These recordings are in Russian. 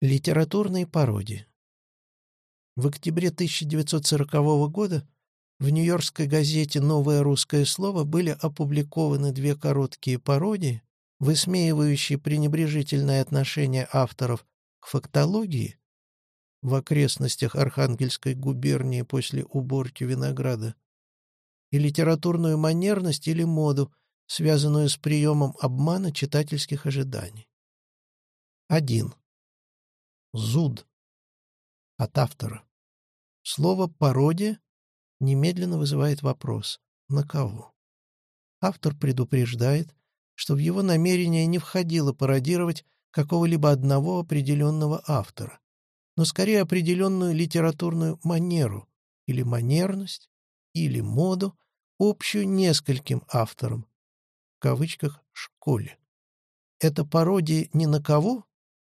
Литературные пародии. В октябре 1940 года в нью-йоркской газете «Новое русское слово» были опубликованы две короткие пародии, высмеивающие пренебрежительное отношение авторов к фактологии в окрестностях Архангельской губернии после уборки винограда и литературную манерность или моду, связанную с приемом обмана читательских ожиданий. 1. Зуд. От автора. Слово «пародия» немедленно вызывает вопрос «на кого?». Автор предупреждает, что в его намерение не входило пародировать какого-либо одного определенного автора, но скорее определенную литературную манеру или манерность, или моду, общую нескольким авторам, в кавычках «школе». Это пародия не на кого,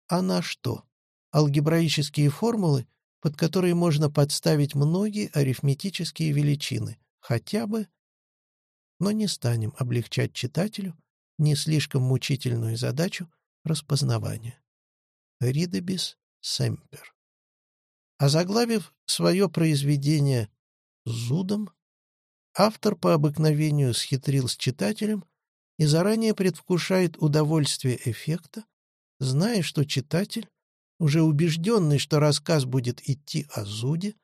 а на что алгебраические формулы, под которые можно подставить многие арифметические величины, хотя бы, но не станем облегчать читателю не слишком мучительную задачу распознавания. Ридебис Семпер. Озаглавив свое произведение «Зудом», автор по обыкновению схитрил с читателем и заранее предвкушает удовольствие эффекта, зная, что читатель уже убежденный, что рассказ будет идти о зуде,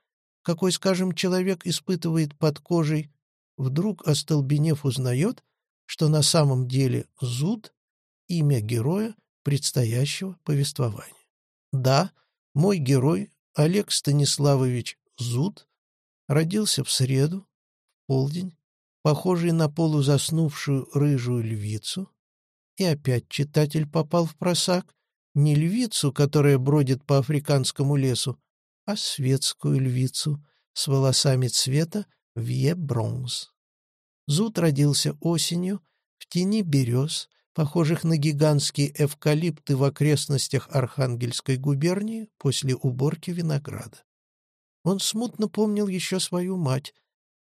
какой, скажем, человек испытывает под кожей, вдруг, остолбенев, узнает, что на самом деле зуд — имя героя предстоящего повествования. Да, мой герой, Олег Станиславович Зуд, родился в среду, в полдень, похожий на полузаснувшую рыжую львицу, и опять читатель попал в просак, не львицу, которая бродит по африканскому лесу, а светскую львицу с волосами цвета вье-бронз. Зуд родился осенью в тени берез, похожих на гигантские эвкалипты в окрестностях Архангельской губернии после уборки винограда. Он смутно помнил еще свою мать.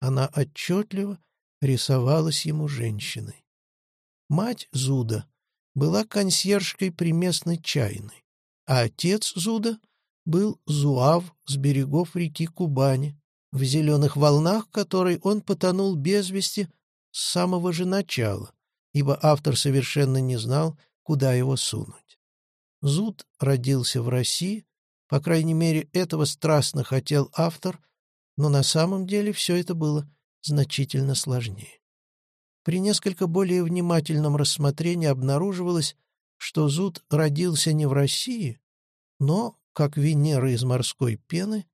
Она отчетливо рисовалась ему женщиной. Мать Зуда была консьержкой при местной чайной, а отец Зуда был зуав с берегов реки Кубани, в зеленых волнах которой он потонул без вести с самого же начала, ибо автор совершенно не знал, куда его сунуть. Зуд родился в России, по крайней мере, этого страстно хотел автор, но на самом деле все это было значительно сложнее. При несколько более внимательном рассмотрении обнаруживалось, что Зуд родился не в России, но, как Венера из морской пены,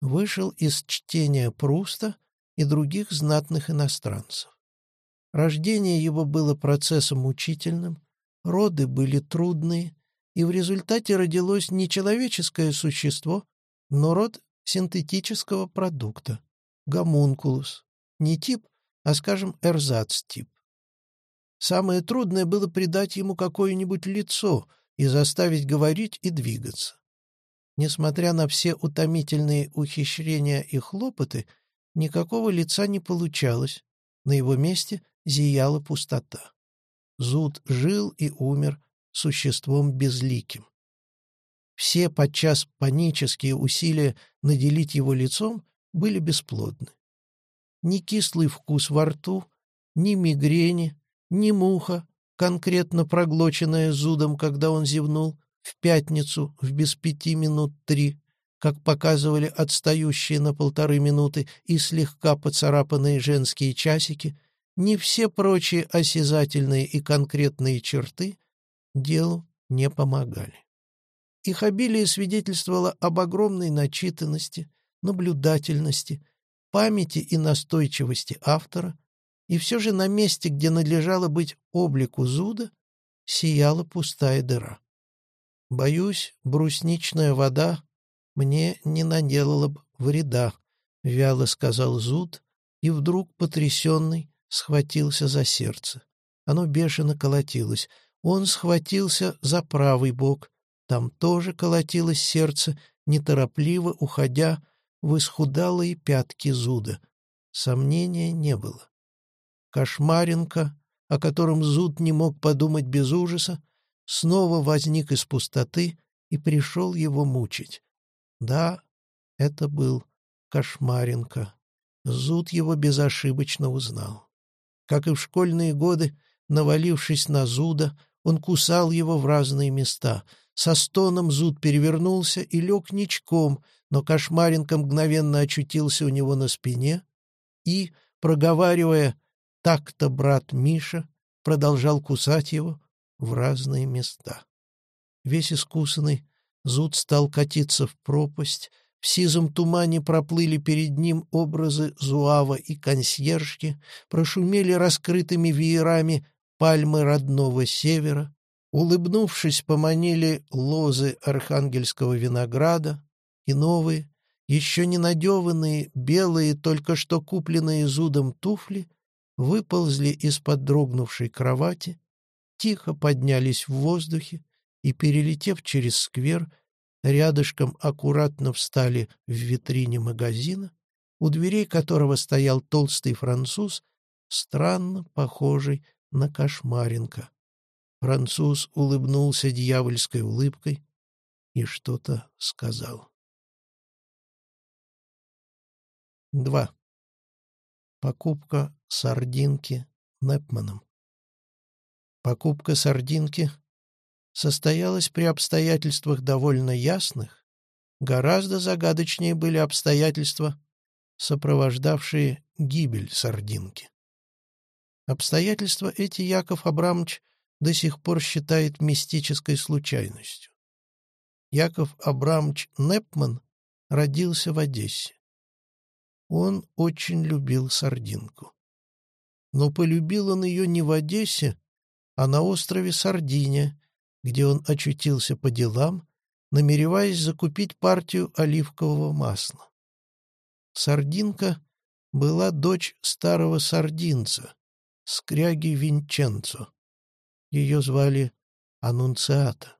вышел из чтения Пруста и других знатных иностранцев. Рождение его было процессом мучительным, роды были трудные, и в результате родилось не человеческое существо, но род синтетического продукта — гомункулус, не тип, а, скажем, эрзац-тип. Самое трудное было придать ему какое-нибудь лицо и заставить говорить и двигаться. Несмотря на все утомительные ухищрения и хлопоты, никакого лица не получалось, на его месте зияла пустота. Зуд жил и умер существом безликим. Все подчас панические усилия наделить его лицом были бесплодны ни кислый вкус во рту, ни мигрени, ни муха, конкретно проглоченная зудом, когда он зевнул, в пятницу в без пяти минут три, как показывали отстающие на полторы минуты и слегка поцарапанные женские часики, ни все прочие осязательные и конкретные черты делу не помогали. Их обилие свидетельствовало об огромной начитанности, наблюдательности, памяти и настойчивости автора, и все же на месте, где надлежало быть облику зуда, сияла пустая дыра. Боюсь, брусничная вода мне не наделала бы вреда, — вяло сказал зуд, и вдруг, потрясенный, схватился за сердце. Оно бешено колотилось. Он схватился за правый бок. Там тоже колотилось сердце, неторопливо уходя в исхудалые пятки зуда. Сомнения не было. Кошмаренко, о котором зуд не мог подумать без ужаса, снова возник из пустоты и пришел его мучить. Да, это был Кошмаренко. Зуд его безошибочно узнал. Как и в школьные годы, навалившись на Зуда, он кусал его в разные места. Со стоном Зуд перевернулся и лег ничком, но Кошмаренко мгновенно очутился у него на спине и, проговаривая «так-то, брат Миша», продолжал кусать его в разные места. Весь искусанный, Зуд стал катиться в пропасть, в сизом тумане проплыли перед ним образы Зуава и консьержки, прошумели раскрытыми веерами пальмы родного севера, улыбнувшись, поманили лозы архангельского винограда и новые, еще не надеванные, белые, только что купленные зудом туфли, выползли из-под дрогнувшей кровати, тихо поднялись в воздухе и, перелетев через сквер, рядышком аккуратно встали в витрине магазина, у дверей которого стоял толстый француз, странно похожий на Кошмаренко. Француз улыбнулся дьявольской улыбкой и что-то сказал. 2. Покупка сардинки Непманом. Покупка сардинки состоялась при обстоятельствах довольно ясных, гораздо загадочнее были обстоятельства, сопровождавшие гибель сардинки. Обстоятельства эти Яков Абрамович до сих пор считает мистической случайностью. Яков Абрамович Непман родился в Одессе. Он очень любил сардинку. Но полюбил он ее не в Одессе, а на острове Сардиния, где он очутился по делам, намереваясь закупить партию оливкового масла. Сардинка была дочь старого сардинца, скряги Винченцо. Ее звали Анунциата.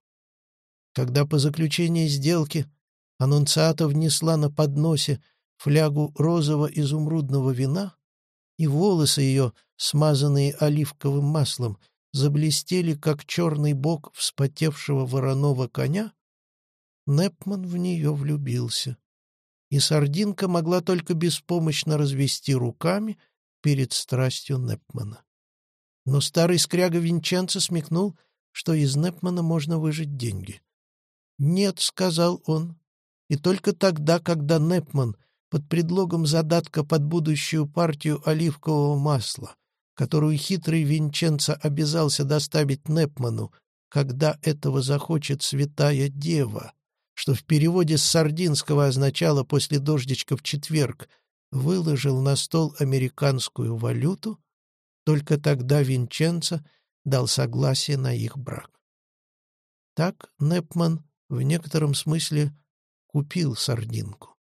Когда по заключении сделки Анунциата внесла на подносе флягу розово-изумрудного вина, и волосы ее, смазанные оливковым маслом, заблестели, как черный бок вспотевшего вороного коня, Непман в нее влюбился. И сардинка могла только беспомощно развести руками перед страстью Непмана. Но старый скряга Винченцо смекнул, что из Непмана можно выжить деньги. «Нет», — сказал он, и только тогда, когда Непман под предлогом задатка под будущую партию оливкового масла которую хитрый Винченцо обязался доставить Непману, когда этого захочет святая дева, что в переводе с сардинского означало «после дождичка в четверг», выложил на стол американскую валюту, только тогда Винченцо дал согласие на их брак. Так Непман в некотором смысле купил сардинку.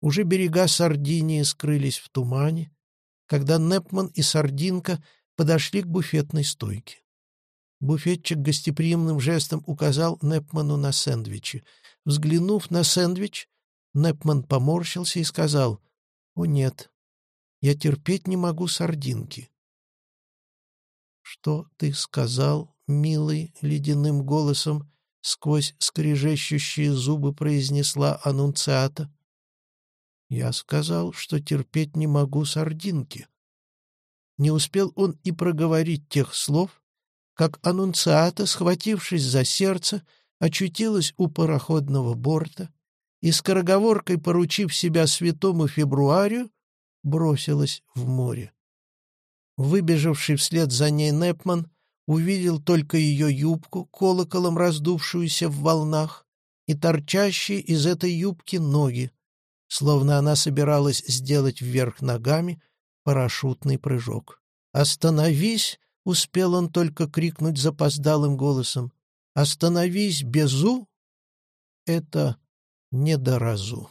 Уже берега Сардинии скрылись в тумане, когда Непман и Сардинка подошли к буфетной стойке. Буфетчик гостеприимным жестом указал Непману на сэндвичи. Взглянув на сэндвич, Непман поморщился и сказал, «О нет, я терпеть не могу сардинки». «Что ты сказал, милый?» — ледяным голосом сквозь скрежещущие зубы произнесла аннунциата. Я сказал, что терпеть не могу сардинки. Не успел он и проговорить тех слов, как аннунциата, схватившись за сердце, очутилась у пароходного борта и, скороговоркой поручив себя святому февруарию, бросилась в море. Выбежавший вслед за ней Непман увидел только ее юбку, колоколом раздувшуюся в волнах, и торчащие из этой юбки ноги, словно она собиралась сделать вверх ногами парашютный прыжок. «Остановись!» — успел он только крикнуть запоздалым голосом. «Остановись, Безу!» Это не до разу.